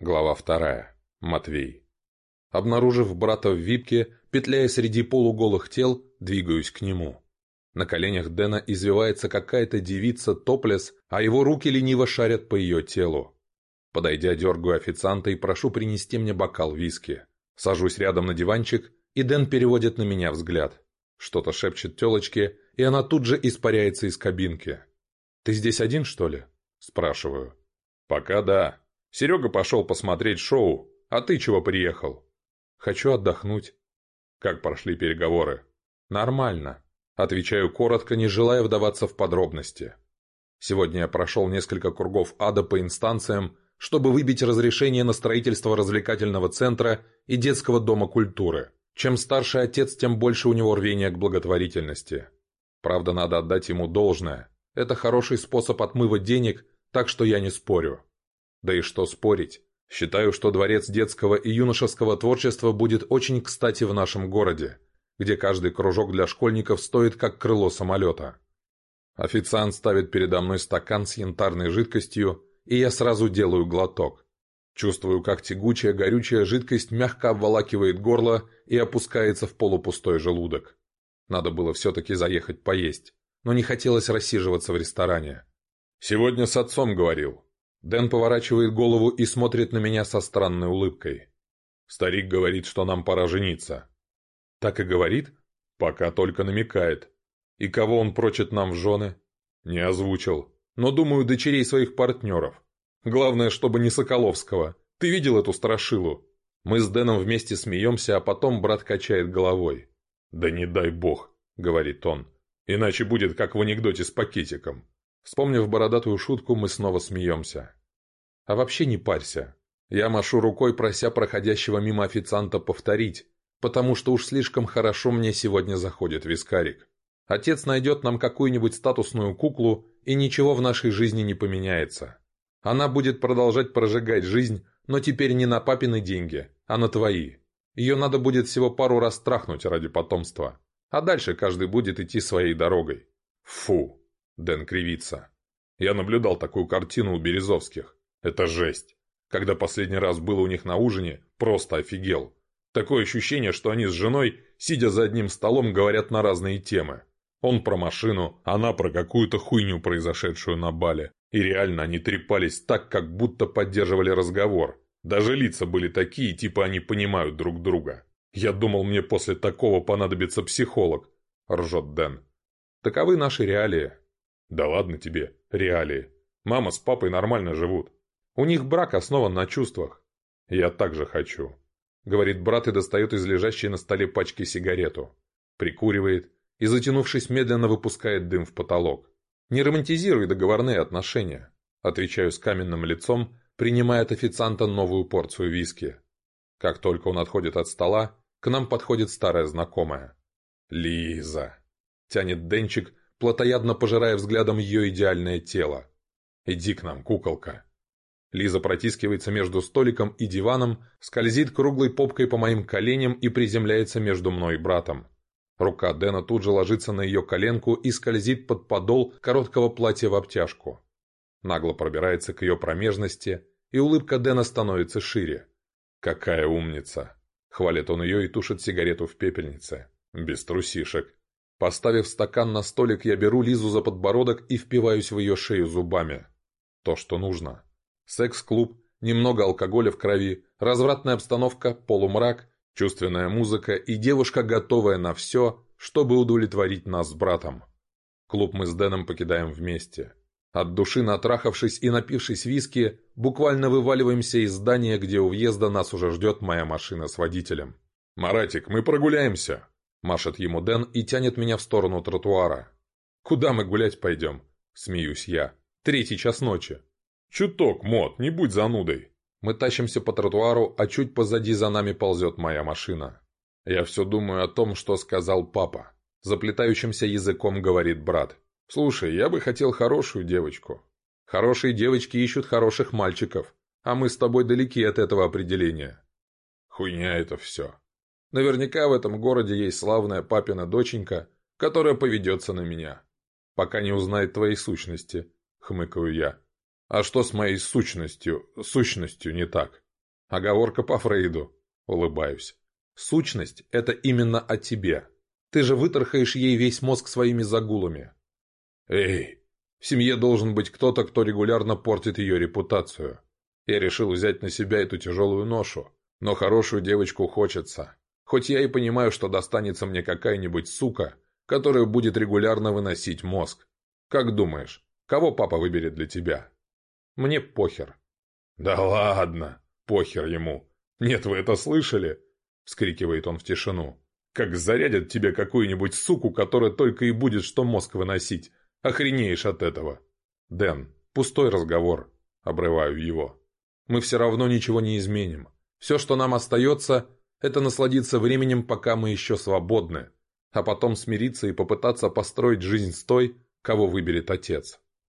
Глава вторая. Матвей. Обнаружив брата в випке, петляя среди полуголых тел, двигаюсь к нему. На коленях Дэна извивается какая-то девица топлес, а его руки лениво шарят по ее телу. Подойдя, дергаю официанта и прошу принести мне бокал виски. Сажусь рядом на диванчик, и Дэн переводит на меня взгляд. Что-то шепчет телочке, и она тут же испаряется из кабинки. «Ты здесь один, что ли?» – спрашиваю. «Пока да», Серега пошел посмотреть шоу, а ты чего приехал? Хочу отдохнуть. Как прошли переговоры? Нормально. Отвечаю коротко, не желая вдаваться в подробности. Сегодня я прошел несколько кругов ада по инстанциям, чтобы выбить разрешение на строительство развлекательного центра и детского дома культуры. Чем старше отец, тем больше у него рвения к благотворительности. Правда, надо отдать ему должное. Это хороший способ отмыва денег, так что я не спорю. Да и что спорить. Считаю, что Дворец детского и юношеского творчества будет очень кстати в нашем городе, где каждый кружок для школьников стоит как крыло самолета. Официант ставит передо мной стакан с янтарной жидкостью, и я сразу делаю глоток. Чувствую, как тягучая горючая жидкость мягко обволакивает горло и опускается в полупустой желудок. Надо было все-таки заехать поесть, но не хотелось рассиживаться в ресторане. «Сегодня с отцом говорил», Дэн поворачивает голову и смотрит на меня со странной улыбкой. Старик говорит, что нам пора жениться. Так и говорит? Пока только намекает. И кого он прочит нам в жены? Не озвучил. Но, думаю, дочерей своих партнеров. Главное, чтобы не Соколовского. Ты видел эту страшилу? Мы с Дэном вместе смеемся, а потом брат качает головой. «Да не дай бог», — говорит он. «Иначе будет, как в анекдоте с пакетиком». Вспомнив бородатую шутку, мы снова смеемся. А вообще не парься. Я машу рукой, прося проходящего мимо официанта повторить, потому что уж слишком хорошо мне сегодня заходит вискарик. Отец найдет нам какую-нибудь статусную куклу, и ничего в нашей жизни не поменяется. Она будет продолжать прожигать жизнь, но теперь не на папины деньги, а на твои. Ее надо будет всего пару раз трахнуть ради потомства. А дальше каждый будет идти своей дорогой. Фу. Дэн кривится. «Я наблюдал такую картину у Березовских. Это жесть. Когда последний раз был у них на ужине, просто офигел. Такое ощущение, что они с женой, сидя за одним столом, говорят на разные темы. Он про машину, она про какую-то хуйню, произошедшую на бале. И реально они трепались так, как будто поддерживали разговор. Даже лица были такие, типа они понимают друг друга. Я думал, мне после такого понадобится психолог», — ржет Дэн. «Таковы наши реалии», да ладно тебе, реалии. Мама с папой нормально живут. У них брак основан на чувствах. Я также хочу. Говорит брат и достает из лежащей на столе пачки сигарету. Прикуривает и, затянувшись, медленно выпускает дым в потолок. Не романтизируй договорные отношения. Отвечаю с каменным лицом, принимая от официанта новую порцию виски. Как только он отходит от стола, к нам подходит старая знакомая. «Лиза!» — тянет Денчик, плотоядно пожирая взглядом ее идеальное тело. «Иди к нам, куколка!» Лиза протискивается между столиком и диваном, скользит круглой попкой по моим коленям и приземляется между мной и братом. Рука Дэна тут же ложится на ее коленку и скользит под подол короткого платья в обтяжку. Нагло пробирается к ее промежности, и улыбка Дэна становится шире. «Какая умница!» — хвалит он ее и тушит сигарету в пепельнице. «Без трусишек!» Поставив стакан на столик, я беру Лизу за подбородок и впиваюсь в ее шею зубами. То, что нужно. Секс-клуб, немного алкоголя в крови, развратная обстановка, полумрак, чувственная музыка и девушка, готовая на все, чтобы удовлетворить нас с братом. Клуб мы с Дэном покидаем вместе. От души натрахавшись и напившись виски, буквально вываливаемся из здания, где у въезда нас уже ждет моя машина с водителем. «Маратик, мы прогуляемся!» Машет ему Дэн и тянет меня в сторону тротуара. «Куда мы гулять пойдем?» – смеюсь я. «Третий час ночи». «Чуток, Мот, не будь занудой». Мы тащимся по тротуару, а чуть позади за нами ползет моя машина. Я все думаю о том, что сказал папа. Заплетающимся языком говорит брат. «Слушай, я бы хотел хорошую девочку». «Хорошие девочки ищут хороших мальчиков, а мы с тобой далеки от этого определения». «Хуйня это все», Наверняка в этом городе есть славная папина доченька, которая поведется на меня. Пока не узнает твоей сущности, хмыкаю я. А что с моей сущностью, сущностью не так? Оговорка по Фрейду, улыбаюсь. Сущность — это именно о тебе. Ты же вытархаешь ей весь мозг своими загулами. Эй, в семье должен быть кто-то, кто регулярно портит ее репутацию. Я решил взять на себя эту тяжелую ношу, но хорошую девочку хочется. Хоть я и понимаю, что достанется мне какая-нибудь сука, которая будет регулярно выносить мозг. Как думаешь, кого папа выберет для тебя? Мне похер. Да ладно, похер ему. Нет, вы это слышали? Вскрикивает он в тишину. Как зарядят тебе какую-нибудь суку, которая только и будет что мозг выносить. Охренеешь от этого. Дэн, пустой разговор. Обрываю его. Мы все равно ничего не изменим. Все, что нам остается, это насладиться временем, пока мы еще свободны, а потом смириться и попытаться построить жизнь с той, кого выберет отец.